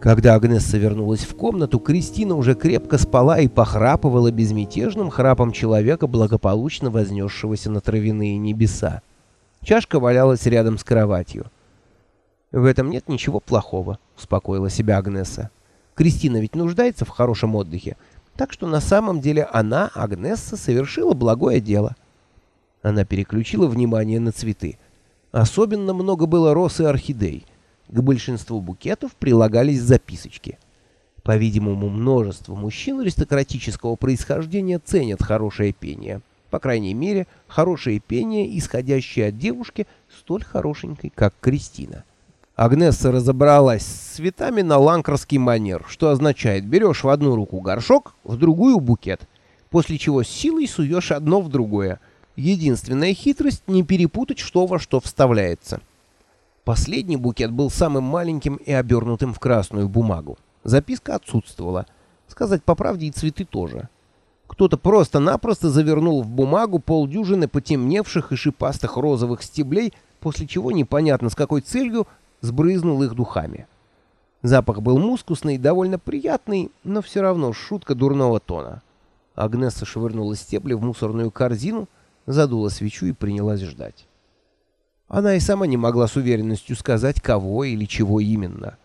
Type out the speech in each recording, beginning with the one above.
Когда Агнесса вернулась в комнату, Кристина уже крепко спала и похрапывала безмятежным храпом человека, благополучно вознесшегося на травяные небеса. Чашка валялась рядом с кроватью. «В этом нет ничего плохого», — успокоила себя Агнесса. «Кристина ведь нуждается в хорошем отдыхе, так что на самом деле она, Агнесса, совершила благое дело». Она переключила внимание на цветы. Особенно много было роз и орхидей. К большинству букетов прилагались записочки. По-видимому, множество мужчин аристократического происхождения ценят хорошее пение. По крайней мере, хорошее пение, исходящее от девушки, столь хорошенькой, как Кристина. Агнесса разобралась с цветами на ланкерский манер, что означает, берешь в одну руку горшок, в другую букет, после чего силой суешь одно в другое. Единственная хитрость — не перепутать, что во что вставляется. Последний букет был самым маленьким и обернутым в красную бумагу. Записка отсутствовала. Сказать по правде, и цветы тоже. Кто-то просто-напросто завернул в бумагу полдюжины потемневших и шипастых розовых стеблей, после чего непонятно с какой целью сбрызнул их духами. Запах был мускусный, довольно приятный, но все равно шутка дурного тона. Агнесса швырнула стебли в мусорную корзину, задула свечу и принялась ждать. Она и сама не могла с уверенностью сказать, кого или чего именно.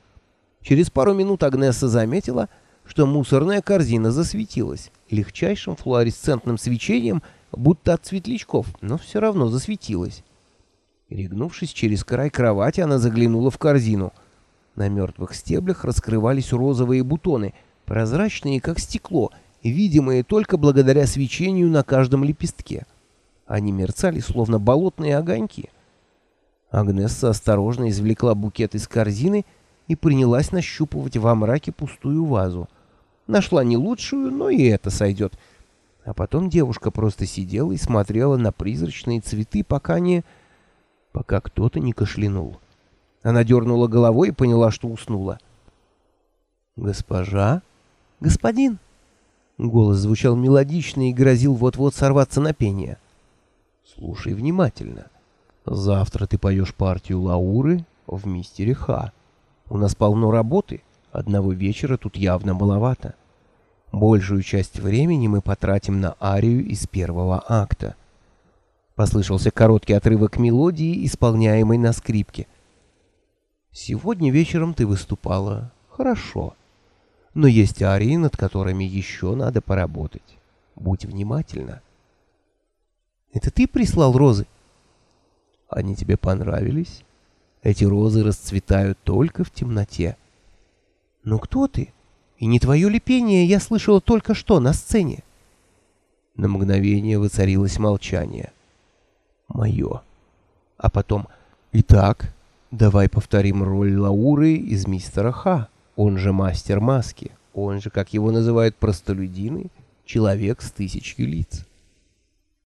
Через пару минут Агнесса заметила, что мусорная корзина засветилась легчайшим флуоресцентным свечением, будто от светлячков, но все равно засветилась. Перегнувшись через край кровати, она заглянула в корзину. На мертвых стеблях раскрывались розовые бутоны, прозрачные, как стекло, видимые только благодаря свечению на каждом лепестке. Они мерцали, словно болотные огоньки. Агнесса осторожно извлекла букет из корзины и принялась нащупывать во мраке пустую вазу. Нашла не лучшую, но и это сойдет. А потом девушка просто сидела и смотрела на призрачные цветы, пока не... пока кто-то не кашлянул. Она дернула головой и поняла, что уснула. «Госпожа? Господин?» Голос звучал мелодично и грозил вот-вот сорваться на пение. «Слушай внимательно. Завтра ты поешь партию Лауры в «Мистере Ха». У нас полно работы, одного вечера тут явно маловато. Большую часть времени мы потратим на арию из первого акта. Послышался короткий отрывок мелодии, исполняемой на скрипке. Сегодня вечером ты выступала хорошо, но есть арии, над которыми еще надо поработать. Будь внимательна. Это ты прислал розы? Они тебе понравились? Эти розы расцветают только в темноте. Но кто ты? И не твое ли пение я слышала только что на сцене? На мгновение воцарилось молчание. Мое. А потом, итак, давай повторим роль Лауры из мистера Ха, он же мастер маски, он же, как его называют простолюдины, человек с тысячью лиц.